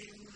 من